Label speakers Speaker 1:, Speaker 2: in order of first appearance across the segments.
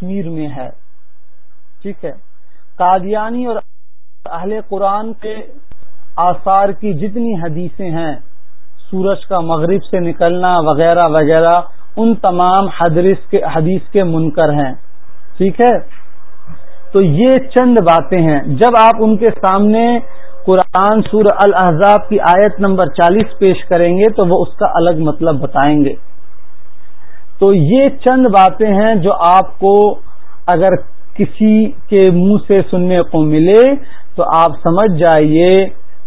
Speaker 1: کشمیر میں ہے۔ ٹھیک ہے۔ قادیانی اور اہل قرآن کے آثار کی جتنی حدیثیں ہیں، سورج کا مغرب سے نکلنا وغیرہ وغیرہ، ان تمام حدیث کے منکر ہیں۔ ٹھیک ہے۔ تو یہ چند باتیں ہیں۔ جب آپ ان کے سامنے قرآن سور الحضاب کی آیت نمبر چالیس پیش کریں گے تو وہ اس کا الگ مطلب بتائیں گے۔ تو یہ چند باتیں ہیں جو آپ کو اگر کسی کے منہ سے سننے کو ملے تو آپ سمجھ جائیے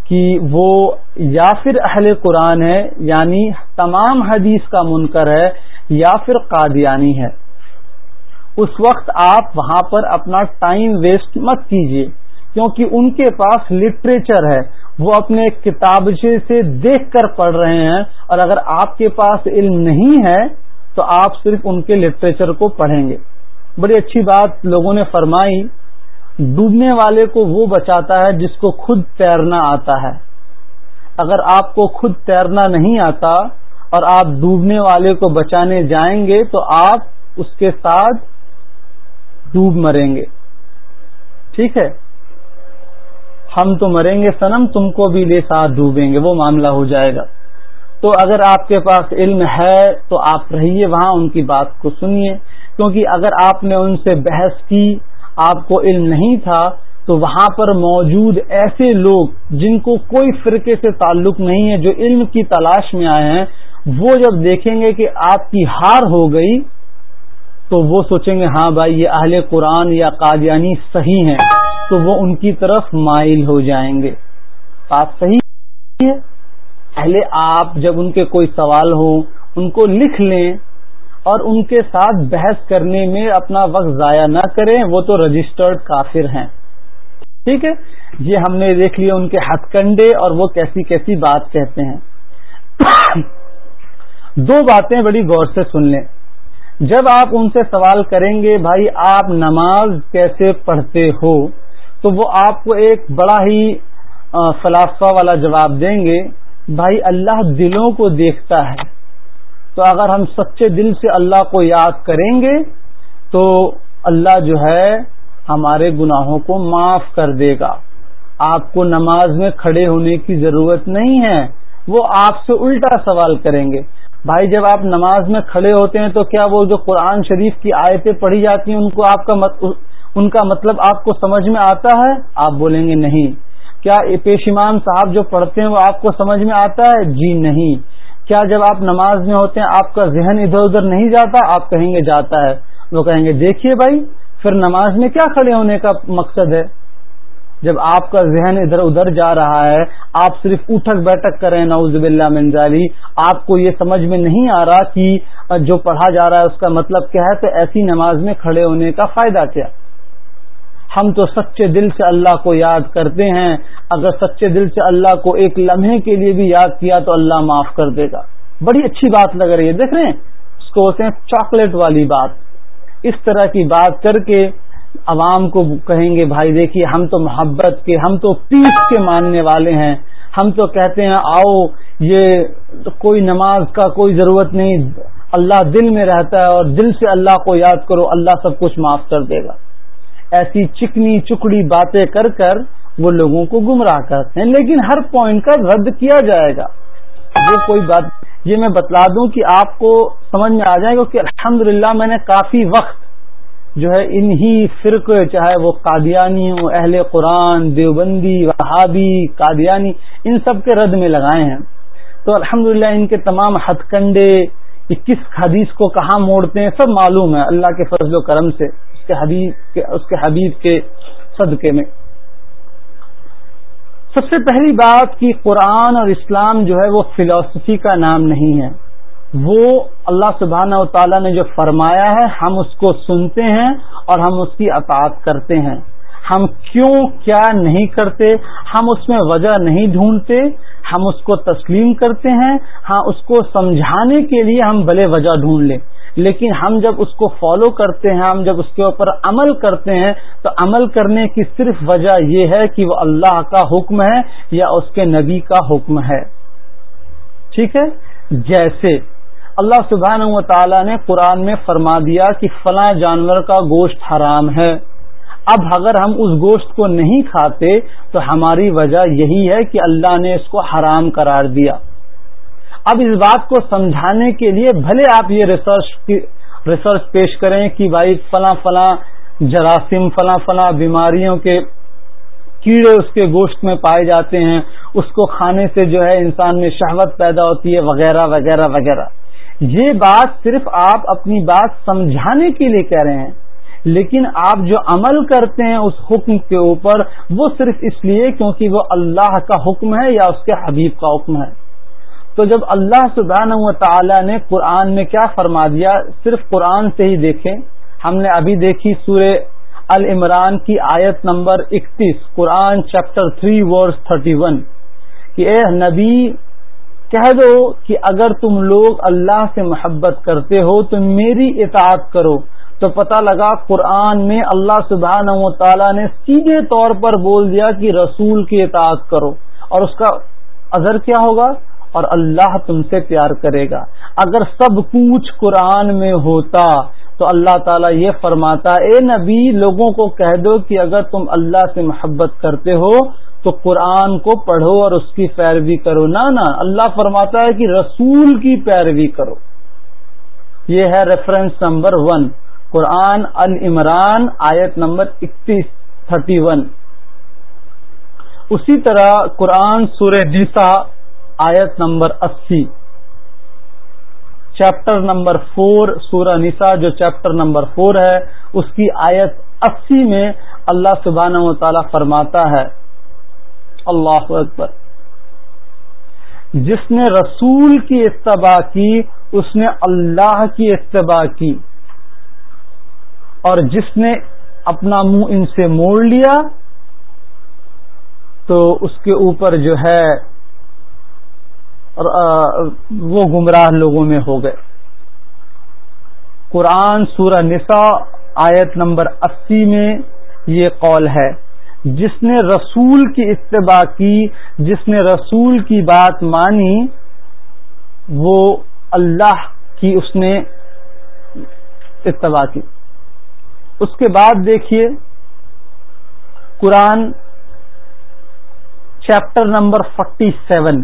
Speaker 1: کہ وہ یا پھر اہل قرآن ہے یعنی تمام حدیث کا منکر ہے، یا پھر قادیانی ہے۔ اس وقت آپ وہاں پر اپنا ٹائم ویسٹ مت کیجیے، کیونکہ ان کے پاس لٹریچر ہے۔ وہ اپنے کتابچے سے دیکھ کر پڑھ رہے ہیں اور اگر آپ کے پاس علم نہیں ہے تو آپ صرف ان کے لٹریچر کو پڑھیں گے۔ بڑی اچھی بات لوگوں نے فرمائی، ڈوبنے والے کو وہ بچاتا ہے جس کو خود تیرنا آتا ہے۔ اگر آپ کو خود تیرنا نہیں آتا اور آپ ڈوبنے والے کو بچانے جائیں گے تو آپ اس کے ساتھ ڈوب مریں گے۔ ٹھیک ہے؟ ہم تو مریں گے سنم تم کو بھی لے ساتھ ڈوبیں گے، وہ معاملہ ہو جائے گا۔ تو اگر آپ کے پاس علم ہے تو آپ رہیے وہاں، ان کی بات کو سنیے۔ کیونکہ اگر آپ نے ان سے بحث کی، آپ کو علم نہیں تھا، تو وہاں پر موجود ایسے لوگ جن کو کوئی فرقے سے تعلق نہیں ہے، جو علم کی تلاش میں آئے ہیں، وہ جب دیکھیں گے کہ آپ کی ہار ہو گئی، تو وہ سوچیں گے ہاں بھائی، یہ اہل قرآن یا قادیانی صحیح ہیں۔ تو وہ ان کی طرف مائل ہو جائیں گے۔ بات صحیح ہے؟ پہلے آپ جب ان کے کوئی سوال ہو، ان کو لکھ لیں اور ان کے ساتھ بحث کرنے میں اپنا وقت ضائع نہ کریں، وہ تو رجسٹرڈ کافر ہیں۔ ٹھیک ہے؟ یہ ہم نے دیکھ لیا ان کے ہتھ کنڈے اور وہ کیسی کیسی بات کہتے ہیں۔ دو باتیں بڑی غور سے سن لیں۔ جب آپ ان سے سوال کریں گے، بھائی آپ نماز کیسے پڑھتے ہو؟ تو وہ آپ کو ایک بڑا ہی فلاسفہ والا جواب دیں گے۔ بھائی اللہ دلوں کو دیکھتا ہے۔ تو اگر ہم سچے دل سے اللہ کو یاد کریں گے، تو اللہ جو ہے ہمارے گناہوں کو معاف کر دے گا۔ آپ کو نماز میں کھڑے ہونے کی ضرورت نہیں ہے۔ وہ آپ سے الٹا سوال کریں گے۔ بھائی جب آپ نماز میں کھڑے ہوتے ہیں، تو کیا وہ جو قرآن شریف کی آیتیں پڑھی جاتی ہیں، ان کو آپ کا مت... ان کا مطلب آپ کو سمجھ میں آتا ہے؟ آپ بولیں گے نہیں۔ کیا پیش امام صاحب جو پڑھتے ہیں وہ آپ کو سمجھ میں آتا ہے؟ جی نہیں۔ کیا جب آپ نماز میں ہوتے ہیں، آپ کا ذہن ادھر ادھر نہیں جاتا؟ آپ کہیں گے جاتا ہے۔ وہ کہیں گے دیکھیے بھائی، پھر نماز میں کیا کھڑے ہونے کا مقصد ہے؟ جب آپ کا ذہن ادھر ادھر جا رہا ہے، آپ صرف اٹھک بیٹھک کریں نعوذ باللہ من منظالی آپ کو یہ سمجھ میں نہیں آ رہا کہ جو پڑھا جا رہا ہے، اس کا مطلب کیا ہے؟ تو ایسی نماز میں کھڑے ہونے کا فائدہ کیا؟ ہم تو سچے دل سے اللہ کو یاد کرتے ہیں۔ اگر سچے دل سے اللہ کو ایک لمحے کے لیے بھی یاد کیا تو اللہ معاف کر دے گا۔ بڑی اچھی بات لگ رہی ہے۔ دیکھ رہے ہیں، اس کو بولتے ہیں چاکلیٹ والی بات۔ اس طرح کی بات کر کے عوام کو کہیں گے، بھائی دیکھیے، ہم تو محبت کے، ہم تو پیس کے ماننے والے ہیں۔ ہم تو کہتے ہیں، آؤ، یہ کوئی نماز کا کوئی ضرورت نہیں۔ اللہ دل میں رہتا ہے اور دل سے اللہ کو یاد کرو، اللہ سب کچھ معاف کر دے گا۔ ایسی چکنی چکڑی باتیں کر کر وہ لوگوں کو گمراہ کرتے ہیں۔ لیکن ہر پوائنٹ کا رد کیا جائے گا۔ وہ کوئی بات یہ میں بتلا دوں کہ آپ کو سمجھ میں آ جائے گا کہ الحمد میں نے کافی وقت جو ہے انہی فرقے، چاہے وہ قادیانی ہو اہل قرآن، دیوبندی، وہابی، قادیانی، ان سب کے رد میں لگائے ہیں۔ تو الحمد ان کے تمام ہتھ کنڈے کس حدیث کو کہاں موڑتے ہیں، سب معلوم ہے۔ اللہ کے فضل و کرم سے۔ کے حبیب کے اس کے حبیب کے صدقے میں۔ سب سے پہلی بات کہ قرآن اور اسلام جو ہے وہ فلاسفی کا نام نہیں ہے۔ وہ اللہ سبحانہ و تعالیٰ نے جو فرمایا ہے، ہم اس کو سنتے ہیں اور ہم اس کی اطاعت کرتے ہیں۔ ہم کیوں کیا نہیں کرتے؟ ہم اس میں وجہ نہیں ڈھونڈتے۔ ہم اس کو تسلیم کرتے ہیں۔ ہاں اس کو سمجھانے کے لیے ہم بھلے وجہ ڈھونڈ لیں۔ لیکن ہم جب اس کو فالو کرتے ہیں، ہم جب اس کے اوپر عمل کرتے ہیں، تو عمل کرنے کی صرف وجہ یہ ہے کہ وہ اللہ کا حکم ہے یا اس کے نبی کا حکم ہے۔ ٹھیک ہے؟ جیسے اللہ سبحانہ و تعالی نے قرآن میں فرما دیا کہ فلاں جانور کا گوشت حرام ہے۔ اب اگر ہم اس گوشت کو نہیں کھاتے، تو ہماری وجہ یہی ہے کہ اللہ نے اس کو حرام قرار دیا۔ اب اس بات کو سمجھانے کے لیے بھلے آپ یہ ریسرچ ریسرچ پیش کریں کہ بھائی فلاں فلاں جراثیم، فلاں فلاں بیماریوں کے کیڑے اس کے گوشت میں پائے جاتے ہیں، اس کو کھانے سے جو ہے انسان میں شہوت پیدا ہوتی ہے، وغیرہ وغیرہ وغیرہ۔ یہ بات صرف آپ اپنی بات سمجھانے کے لیے کہہ رہے ہیں، لیکن آپ جو عمل کرتے ہیں اس حکم کے اوپر، وہ صرف اس لیے کیونکہ وہ اللہ کا حکم ہے یا اس کے حبیب کا حکم ہے۔ تو جب اللہ سبحانہ و تعالی نے قرآن میں کیا فرما دیا، صرف قرآن سے ہی دیکھیں، ہم نے ابھی دیکھی سورہ المران کی آیت نمبر اکتیس، Quran chapter three, verse thirty one, کہ اے نبی، کہہ دو کہ اگر تم لوگ اللہ سے محبت کرتے ہو تو میری اطاعت کرو۔ تو پتہ لگا قرآن میں اللہ سبحانہ و تعالی نے سیدھے طور پر بول دیا کہ رسول کی اطاعت کرو۔ اور اس کا اثر کیا ہوگا؟ اور اللہ تم سے پیار کرے گا۔ اگر سب کچھ قرآن میں ہوتا تو اللہ تعالیٰ یہ فرماتا، اے نبی، لوگوں کو کہہ دو کہ اگر تم اللہ سے محبت کرتے ہو تو قرآن کو پڑھو اور اس کی پیروی کرو۔ نہ نا اللہ فرماتا ہے کہ رسول کی پیروی کرو۔ یہ ہے ریفرنس نمبر ون قرآن المران آیت نمبر اکتیس تھرٹی ون اسی طرح قرآن سورہ دیسا آیت نمبر اسی۔ چیپٹر نمبر فور، سورہ نسا جو چیپٹر نمبر فور ہے، اس کی آیت اسی میں اللہ سبحانہ و تعالی فرماتا ہے۔ اللہ اکبر۔ جس نے رسول کی اتباع کی، اس نے اللہ کی اتباع کی۔ اور جس نے اپنا منہ ان سے موڑ لیا، تو اس کے اوپر جو ہے وہ گمراہ لوگوں میں ہو گئے۔ قرآن سورہ نساء آیت نمبر اسی میں یہ قول ہے، جس نے رسول کی اتباع کی، جس نے رسول کی بات مانی، وہ اللہ کی اس نے اتباع کی۔ اس کے بعد دیکھیے، Quran chapter number forty seven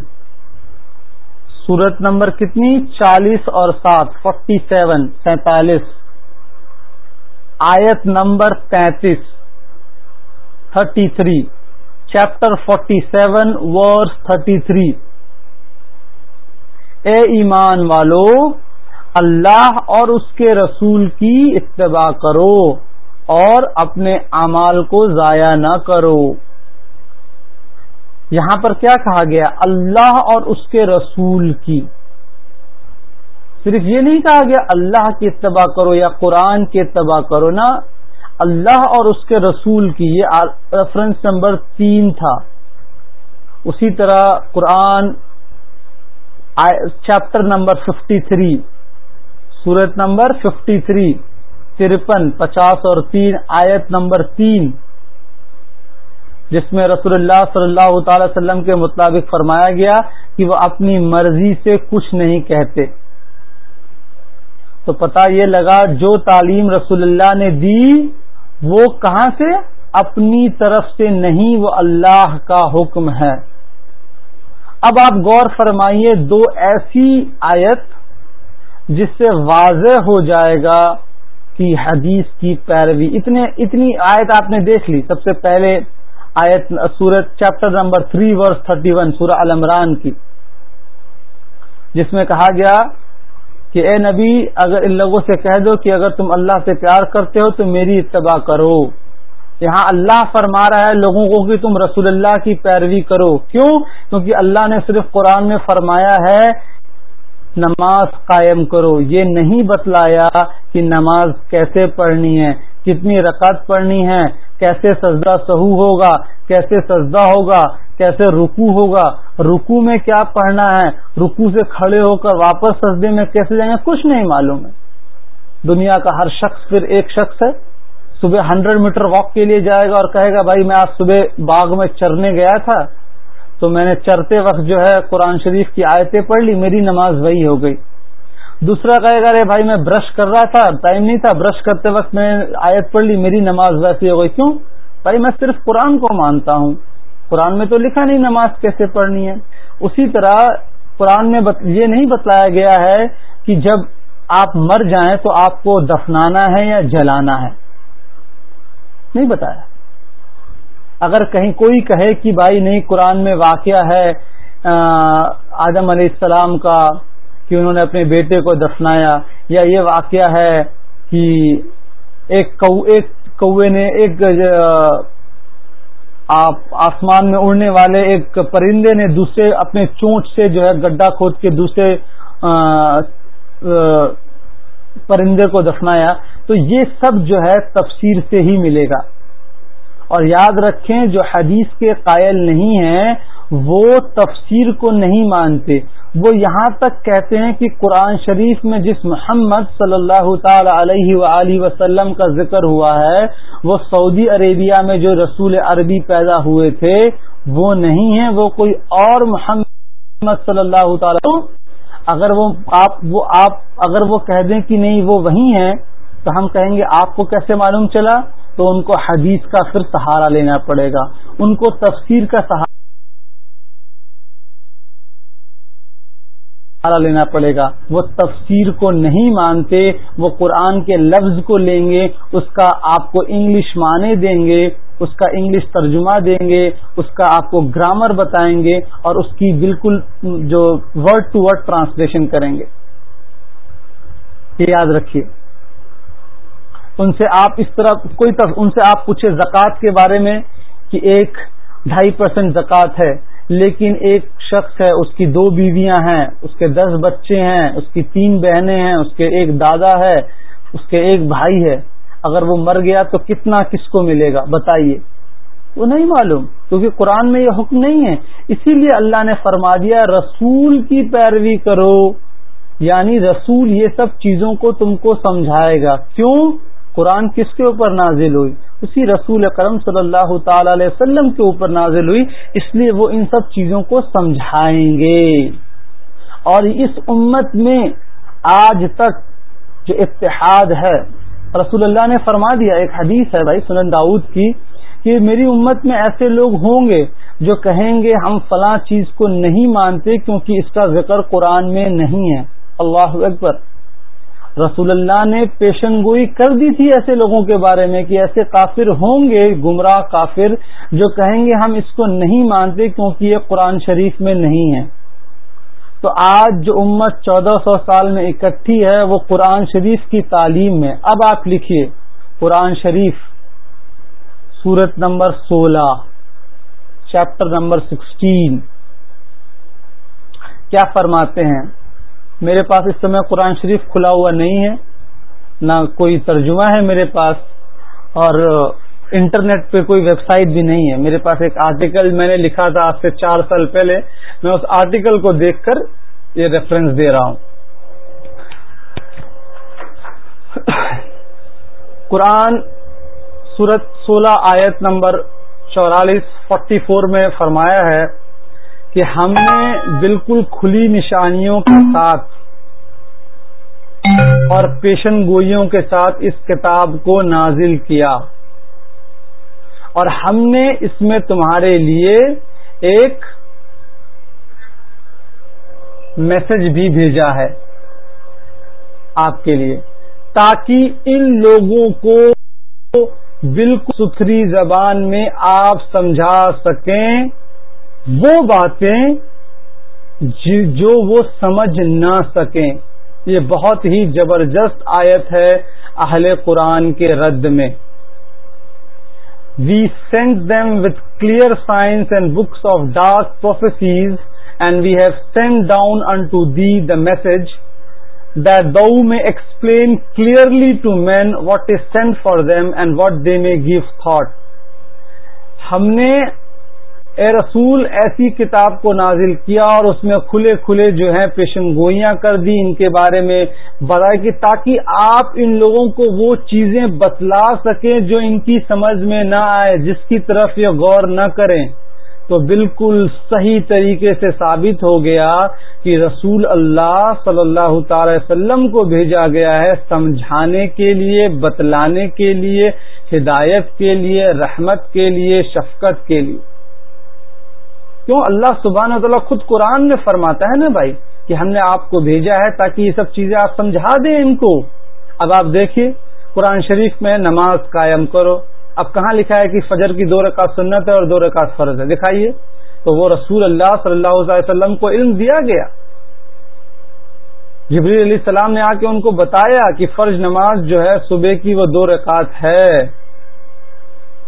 Speaker 1: سورت نمبر کتنی؟ چالیس اور سات فورٹی سیون سینتالیس۔ آیت نمبر تینتیس thirty three chapter forty seven verse thirty three اے ایمان والو، اللہ اور اس کے رسول کی اتباع کرو اور اپنے اعمال کو ضائع نہ کرو۔ یہاں پر کیا کہا گیا؟ اللہ اور اس کے رسول کی۔ صرف یہ نہیں کہا گیا، اللہ کی اتباع کرو یا قرآن کی اتباع کرو نا، اللہ اور اس کے رسول کی۔ یہ ریفرنس نمبر تین تھا۔ اسی طرح Quran chapter number fifty three سورت نمبر ففٹی تھری ترپن، پچاس اور تین، آیت نمبر تین۔ جس میں رسول اللہ صلی اللہ تعالی وسلم کے مطابق فرمایا گیا کہ وہ اپنی مرضی سے کچھ نہیں کہتے۔ تو پتا یہ لگا جو تعلیم رسول اللہ نے دی، وہ کہاں سے؟ اپنی طرف سے نہیں، وہ اللہ کا حکم ہے۔ اب آپ غور فرمائیے دو ایسی آیت جس سے واضح ہو جائے گا کہ حدیث کی پیروی۔ اتنے، اتنی آیت آپ نے دیکھ لی۔ سب سے پہلے آیت سورت chapter number three verse thirty one, سورہ المران کی، جس میں کہا گیا کہ اے نبی، اگر ان لوگوں سے کہہ دو کہ اگر تم اللہ سے پیار کرتے ہو تو میری اتباع کرو۔ یہاں اللہ فرما رہا ہے لوگوں کو کہ تم رسول اللہ کی پیروی کرو۔ کیوں؟ کیونکہ اللہ نے صرف قرآن میں فرمایا ہے، نماز قائم کرو۔ یہ نہیں بتلایا کہ نماز کیسے پڑھنی ہے۔ کتنی رکعت پڑھنی ہے، کیسے سجدہ سہو ہوگا، کیسے سجدہ ہوگا، کیسے رکو ہوگا رکو میں کیا پڑھنا ہے رکو سے کھڑے ہو کر واپس سجدے میں کیسے جائیں گے؟ کچھ نہیں معلوم ہے۔ دنیا کا ہر شخص پھر ایک شخص ہے۔ صبح ہنڈریڈ میٹر واک کے لیے جائے گا اور کہے گا، بھائی میں آج صبح باغ میں چرنے گیا تھا۔ تو میں نے چرتے وقت جو ہے قرآن شریف کی آیتیں پڑھ لی، میری نماز وہی ہو گئی۔ دوسرا کہے گا رے بھائی، میں برش کر رہا تھا ٹائم نہیں تھا برش کرتے وقت میں آیت پڑھ لی، میری نماز ویسی ہو گئی، کیوں؟ بھائی، میں صرف قرآن کو مانتا ہوں۔ قرآن میں تو لکھا نہیں نماز کیسے پڑھنی ہے۔ اسی طرح قرآن میں یہ نہیں بتلایا گیا ہے کہ جب آپ مر جائیں تو آپ کو دفنانا ہے یا جلانا ہے۔ نہیں بتایا۔ اگر کہیں کوئی کہے کہ بھائی، نہیں، قرآن میں واقعہ ہے آدم علیہ السلام کا کہ انہوں نے اپنے بیٹے کو دفنایا۔ یا یہ واقعہ ہے کہ ایک کوے نے، ایک آسمان میں اڑنے والے ایک پرندے نے دوسرے اپنے چونٹ سے جو ہے گڈھا کھود کے دوسرے پرندے کو دفنایا۔ تو یہ سب جو ہے تفسیر سے ہی ملے گا۔ اور یاد رکھیں جو حدیث کے قائل نہیں ہیں وہ تفسیر کو نہیں مانتے۔ وہ یہاں تک کہتے ہیں کہ قرآن شریف میں جس محمد صلی اللہ تعالی علیہ و وسلم کا ذکر ہوا ہے، وہ سعودی عربیہ میں جو رسول عربی پیدا ہوئے تھے، وہ نہیں ہیں۔ وہ کوئی اور محمد صلی اللہ تعالی اگر وہ آپ وہ آپ، اگر وہ کہہ دیں کہ نہیں، وہ وہی ہیں، تو ہم کہیں گے آپ کو کیسے معلوم چلا؟ تو ان کو حدیث کا پھر سہارا لینا پڑے گا۔ ان کو تفسیر کا سہارا لینا پڑے گا۔ وہ تفسیر کو نہیں مانتے، وہ قرآن کے لفظ کو لیں گے، اس کا آپ کو انگلش معنی دیں گے، اس کا انگلش ترجمہ دیں گے، اس کا آپ کو گرامر بتائیں گے اور اس کی بالکل جو ورڈ ٹو ورڈ ٹرانسلیشن کریں گے۔ یہ یاد رکھیے۔ ان سے آپ اس طرح کوئی ان سے آپ پوچھے زکوٰۃ کے بارے میں کہ ایک ڈھائی پرسینٹ زکوٰۃ ہے۔ لیکن ایک شخص ہے، اس کی دو بیویاں ہیں، اس کے دس بچے ہیں، اس کی تین بہنیں ہیں، اس کے ایک دادا ہے، اس کے ایک بھائی ہے۔ اگر وہ مر گیا تو کتنا کس کو ملے گا؟ بتائیے۔ وہ نہیں معلوم، کیونکہ قرآن میں یہ حکم نہیں ہے۔ اسی لیے اللہ نے فرما دیا، رسول کی پیروی کرو۔ یعنی رسول یہ سب چیزوں کو تم کو سمجھائے گا۔ کیوں؟ قرآن کس کے اوپر نازل ہوئی؟ اسی رسول کرم صلی اللہ تعالی علیہ وسلم کے اوپر نازل ہوئی، اس لیے وہ ان سب چیزوں کو سمجھائیں گے۔ اور اس امت میں آج تک جو اتحاد ہے، رسول اللہ نے فرما دیا، ایک حدیث ہے بھائی سنن داؤد کی، کہ میری امت میں ایسے لوگ ہوں گے جو کہیں گے ہم فلاں چیز کو نہیں مانتے کیونکہ اس کا ذکر قرآن میں نہیں ہے۔ اللہ اکبر۔ رسول اللہ نے پیشن گوئی کر دی تھی ایسے لوگوں کے بارے میں کہ ایسے کافر ہوں گے، گمراہ کافر، جو کہیں گے ہم اس کو نہیں مانتے کیونکہ یہ قرآن شریف میں نہیں ہے۔ تو آج جو امت چودہ سو سال میں اکٹھی ہے، وہ قرآن شریف کی تعلیم میں۔ اب آپ لکھیے، قرآن شریف، سورت نمبر سولہ، چیپٹر نمبر سکسٹین۔ کیا فرماتے ہیں؟ میرے پاس اس سمے قرآن شریف کھلا ہوا نہیں ہے، نہ کوئی ترجمہ ہے میرے پاس، اور انٹرنیٹ پہ کوئی ویب سائٹ بھی نہیں ہے۔ میرے پاس ایک آرٹیکل میں نے لکھا تھا آج سے چار سال پہلے۔ میں اس آرٹیکل کو دیکھ کر یہ ریفرنس دے رہا ہوں۔ قرآن سورت سولہ آیت نمبر چورالیس فورٹی فور میں فرمایا ہے کہ ہم نے بالکل کھلی نشانیوں کے ساتھ اور پیشن گوئیوں کے ساتھ اس کتاب کو نازل کیا اور ہم نے اس میں تمہارے لیے ایک میسج بھی بھیجا ہے آپ کے لیے تاکہ ان لوگوں کو بالکل ستھری زبان میں آپ سمجھا سکیں وہ باتیں جی- جو وہ سمجھ نہ سکیں۔ یہ بہت ہی زبردست آیت ہے اہل قرآن کے رد میں۔ We send them with clear signs and books of dark prophecies and we have sent down unto thee the message that thou may explain clearly to men what is sent for them and what they may give thought ہم نے اے رسول، ایسی کتاب کو نازل کیا اور اس میں کھلے کھلے جو ہیں پیشن گوئیاں کر دی ان کے بارے میں بتایا کہ تاکہ آپ ان لوگوں کو وہ چیزیں بتلا سکیں جو ان کی سمجھ میں نہ آئے، جس کی طرف یہ غور نہ کریں۔ تو بالکل صحیح طریقے سے ثابت ہو گیا کہ رسول اللہ صلی اللہ تعالی وسلم کو بھیجا گیا ہے سمجھانے کے لیے، بتلانے کے لیے، ہدایت کے لیے، رحمت کے لیے، شفقت کے لیے۔ کیوں اللہ سبحانہ تعالیٰ خود قرآن میں فرماتا ہے نا بھائی کہ ہم نے آپ کو بھیجا ہے تاکہ یہ سب چیزیں آپ سمجھا دیں ان کو۔ اب آپ دیکھیے، قرآن شریف میں نماز قائم کرو۔ اب کہاں لکھا ہے کہ فجر کی دو رکعت سنت ہے اور دو رکعت فرض ہے؟ دکھائیے۔ تو وہ رسول اللہ صلی اللہ علیہ وسلم کو علم دیا گیا۔ جبریل علیہ السلام نے آ کے ان کو بتایا کہ فرض نماز جو ہے صبح کی وہ دو رکعت ہے۔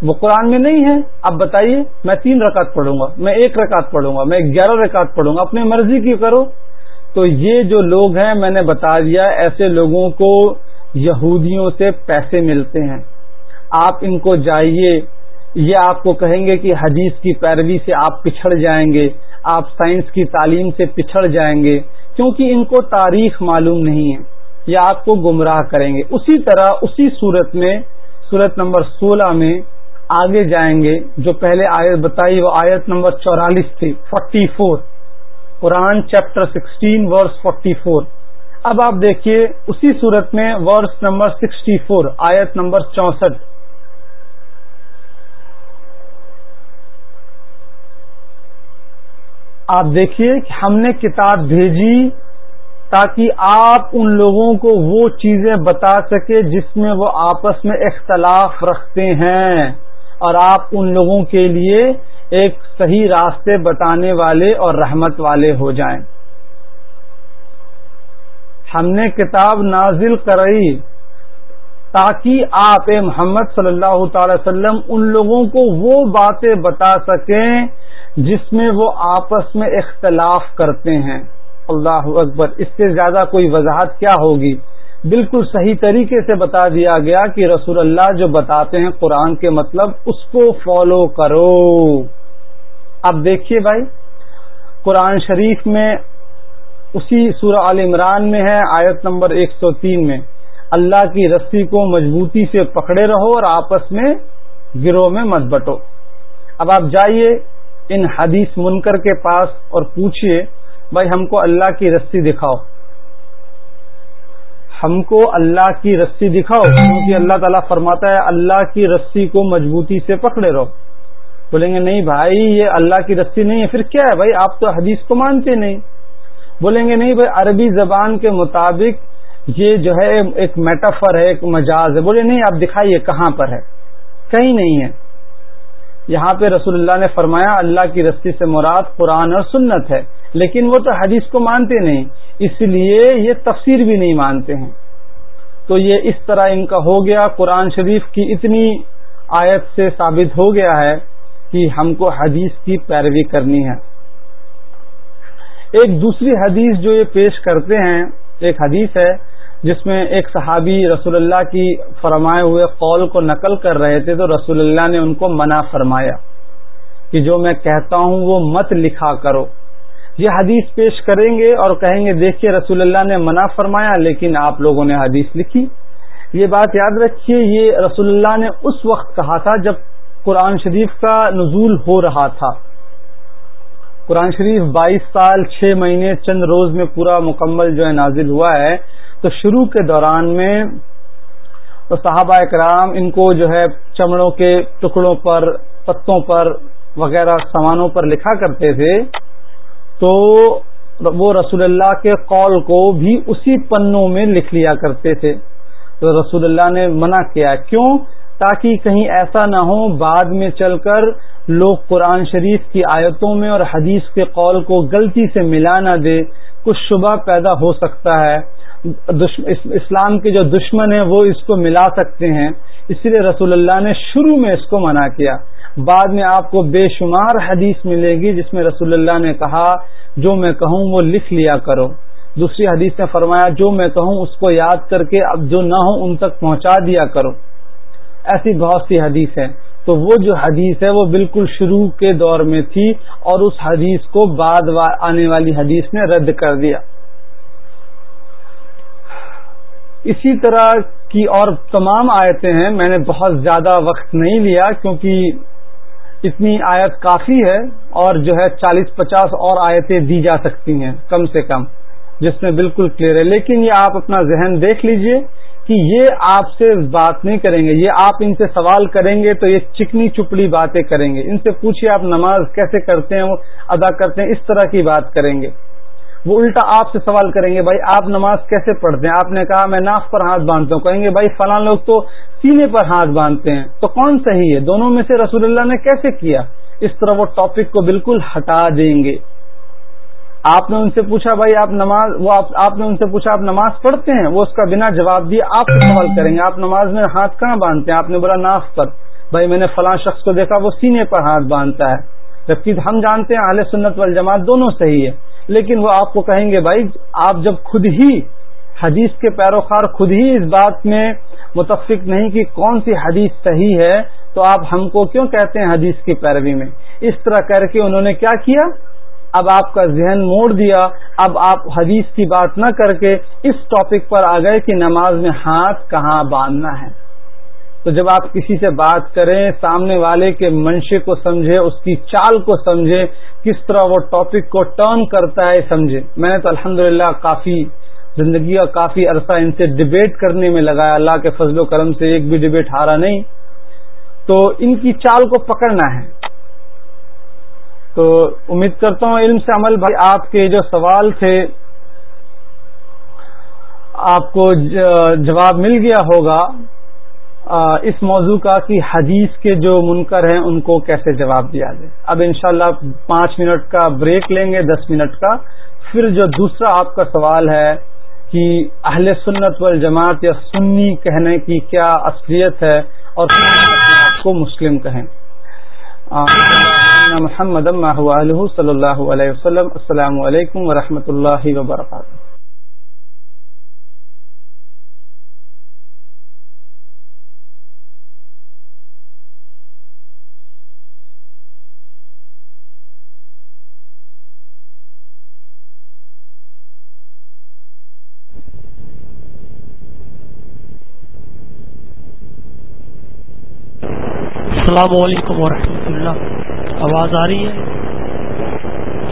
Speaker 1: وہ قرآن میں نہیں ہے۔ اب بتائیے، میں تین رکعت پڑھوں گا، میں ایک رکعت پڑھوں گا، میں گیارہ رکعت پڑھوں گا، اپنی مرضی کی کرو۔ تو یہ جو لوگ ہیں، میں نے بتا دیا، ایسے لوگوں کو یہودیوں سے پیسے ملتے ہیں۔ آپ ان کو جائیے، یہ آپ کو کہیں گے کہ حدیث کی پیروی سے آپ پچھڑ جائیں گے، آپ سائنس کی تعلیم سے پچھڑ جائیں گے، کیونکہ ان کو تاریخ معلوم نہیں ہے۔ یہ آپ کو گمراہ کریں گے۔ اسی طرح اسی صورت میں، صورت نمبر سولہ میں آگے جائیں گے، جو پہلے آیت بتائی، وہ آیت نمبر چورالیس تھی forty four Quran chapter sixteen, verse forty four اب آپ دیکھیے، اسی صورت میں ورس نمبر سکسٹی فور آیت نمبر چونسٹھ۔ آپ دیکھیے کہ ہم نے کتاب بھیجی تاکہ آپ ان لوگوں کو وہ چیزیں بتا سکے جس میں وہ آپس میں اختلاف رکھتے ہیں۔ اور آپ ان لوگوں کے لیے ایک صحیح راستے بتانے والے اور رحمت والے ہو جائیں۔ ہم نے کتاب نازل کرائی تاکہ آپ محمد صلی اللہ تعالی وسلم ان لوگوں کو وہ باتیں بتا سکیں جس میں وہ آپس میں اختلاف کرتے ہیں۔ اللہ اکبر، اس سے زیادہ کوئی وضاحت کیا ہوگی؟ بالکل صحیح طریقے سے بتا دیا گیا کہ رسول اللہ جو بتاتے ہیں قرآن کے مطلب اس کو فالو کرو۔ اب دیکھیے بھائی، قرآن شریف میں اسی سورہ عال عمران میں ہے، آیت نمبر ایک سو تین میں۔ اللہ کی رسی کو مضبوطی سے پکڑے رہو اور آپس میں گروہ میں مت بٹو۔ اب آپ جائیے ان حدیث منکر کے پاس اور پوچھئے، بھائی ہم کو اللہ کی رسی دکھاؤ۔ ہم کو اللہ کی رسی دکھاؤ، کیونکہ اللہ تعالیٰ فرماتا ہے، اللہ کی رسی کو مضبوطی سے پکڑے رہو۔ بولیں گے، نہیں بھائی، یہ اللہ کی رسی نہیں ہے۔ پھر کیا ہے؟ بھائی، آپ تو حدیث کو مانتے نہیں۔ بولیں گے، نہیں بھائی، عربی زبان کے مطابق یہ جو ہے ایک میٹافر ہے، ایک مجاز ہے۔ بولے نہیں، آپ دکھائیے کہاں پر ہے۔ کہیں نہیں ہے۔ یہاں پہ رسول اللہ نے فرمایا، اللہ کی رسی سے مراد قرآن اور سنت ہے۔ لیکن وہ تو حدیث کو مانتے نہیں، اس لیے یہ تفسیر بھی نہیں مانتے ہیں۔ تو یہ اس طرح ان کا ہو گیا، قرآن شریف کی اتنی آیت سے ثابت ہو گیا ہے کہ ہم کو حدیث کی پیروی کرنی ہے۔ ایک دوسری حدیث جو یہ پیش کرتے ہیں، ایک حدیث ہے جس میں ایک صحابی رسول اللہ کی فرمائے ہوئے قول کو نقل کر رہے تھے، تو رسول اللہ نے ان کو منع فرمایا کہ جو میں کہتا ہوں وہ مت لکھا کرو۔ یہ حدیث پیش کریں گے اور کہیں گے دیکھیے رسول اللہ نے منع فرمایا لیکن آپ لوگوں نے حدیث لکھی۔ یہ بات یاد رکھیے، یہ رسول اللہ نے اس وقت کہا تھا جب قرآن شریف کا نزول ہو رہا تھا۔ قرآن شریف بائیس سال، چھ مہینے، چند روز میں پورا مکمل جو ہے نازل ہوا ہے۔ تو شروع کے دوران میں تو صحابہ اکرام ان کو جو ہے چمڑوں کے ٹکڑوں پر، پتوں پر وغیرہ سامانوں پر لکھا کرتے تھے۔ تو وہ رسول اللہ کے قول کو بھی اسی پنوں میں لکھ لیا کرتے تھے۔ تو رسول اللہ نے منع کیا۔ کیوں؟ تاکہ کہیں ایسا نہ ہو، بعد میں چل کر لوگ قرآن شریف کی آیتوں میں اور حدیث کے قول کو غلطی سے ملا نہ دے، کچھ شبہ پیدا ہو سکتا ہے۔ اسلام کے جو دشمن ہیں وہ اس کو ملا سکتے ہیں۔ اسی لیے رسول اللہ نے شروع میں اس کو منع کیا۔ بعد میں آپ کو بے شمار حدیث ملے گی جس میں رسول اللہ نے کہا، جو میں کہوں وہ لکھ لیا کرو۔ دوسری حدیث نے فرمایا، جو میں کہوں اس کو یاد کر کے اب جو نہ ہو ان تک پہنچا دیا کرو۔ ایسی بہت سی حدیث ہے تو وہ جو حدیث ہے وہ بالکل شروع کے دور میں تھی اور اس حدیث کو بعد آنے والی حدیث نے رد کر دیا۔ اسی طرح کی اور تمام آیتیں ہیں۔ میں نے بہت زیادہ وقت نہیں لیا کیونکہ اتنی آیت کافی ہے اور جو ہے چالیس پچاس اور آیتیں دی جا سکتی ہیں، کم سے کم، جس میں بالکل کلیئر ہے۔ لیکن یہ آپ اپنا ذہن دیکھ لیجیے کہ یہ آپ سے بات نہیں کریں گے، یہ آپ ان سے سوال کریں گے تو یہ چکنی چپڑی باتیں کریں گے۔ ان سے پوچھیے آپ نماز کیسے کرتے ہیں ادا کرتے ہیں، اس طرح کی بات کریں گے۔ وہ الٹا آپ سے سوال کریں گے، بھائی آپ نماز کیسے پڑھتے ہیں؟ آپ نے کہا، میں ناف پر ہاتھ باندھتا ہوں۔ کہیں گے، بھائی فلاں لوگ تو سینے پر ہاتھ باندھتے ہیں۔ تو کون صحیح ہے؟ دونوں میں سے رسول اللہ نے کیسے کیا؟ اس طرح وہ ٹاپک کو بالکل ہٹا دیں گے۔ آپ نے ان سے پوچھا، بھائی آپ نماز، وہ آپ نے ان سے پوچھا، آپ نماز پڑھتے ہیں؟ وہ اس کا بنا جواب دیا، آپ سے سوال کریں گے، آپ نماز میں ہاتھ کہاں باندھتے ہیں؟ آپ نے بولا ناف پر۔ بھائی میں نے فلاں شخص کو دیکھا، وہ سینے پر ہاتھ باندھتا ہے۔ جبکہ ہم جانتے ہیں اہل سنت والجماعت دونوں صحیح ہے لیکن وہ آپ کو کہیں گے بھائی، آپ جب خود ہی حدیث کے پیروخار خود ہی اس بات میں متفق نہیں کہ کون سی حدیث صحیح ہے، تو آپ ہم کو کیوں کہتے ہیں حدیث کی پیروی میں؟ اس طرح کر کے انہوں نے کیا کیا؟ اب آپ کا ذہن موڑ دیا، اب آپ حدیث کی بات نہ کر کے اس ٹاپک پر آ گئے کہ نماز میں ہاتھ کہاں باندھنا ہے۔ تو جب آپ کسی سے بات کریں، سامنے والے کے منشے کو سمجھے اس کی چال کو سمجھے کس طرح وہ ٹاپک کو ٹرن کرتا ہے سمجھے میں نے تو الحمد کافی زندگی کا کافی عرصہ ان سے ڈبیٹ کرنے میں لگایا۔ اللہ کے فضل و کرم سے ایک بھی ڈبیٹ ہارا نہیں۔ تو ان کی چال کو پکڑنا ہے۔ تو امید کرتا ہوں علم سے عمل بھائی، آپ کے جو سوال تھے، آپ کو جواب مل گیا ہوگا۔ اس موضوع کا کہ حدیث کے جو منکر ہیں، ان کو کیسے جواب دیا جائے؟ اب انشاءاللہ شاء پانچ منٹ کا بریک لیں گے، دس منٹ کا۔ پھر جو دوسرا آپ کا سوال ہے کہ اہل سنت والجماعت یا سنی کہنے کی کیا اصلیت ہے اور آپ کو مسلم کہیں۔ محمد صلی اللہ علیہ وسلم، السلام علیکم ورحمۃ اللہ وبرکاتہ۔
Speaker 2: السلام علیکم ورحمۃ اللہ۔ آواز آ رہی ہے؟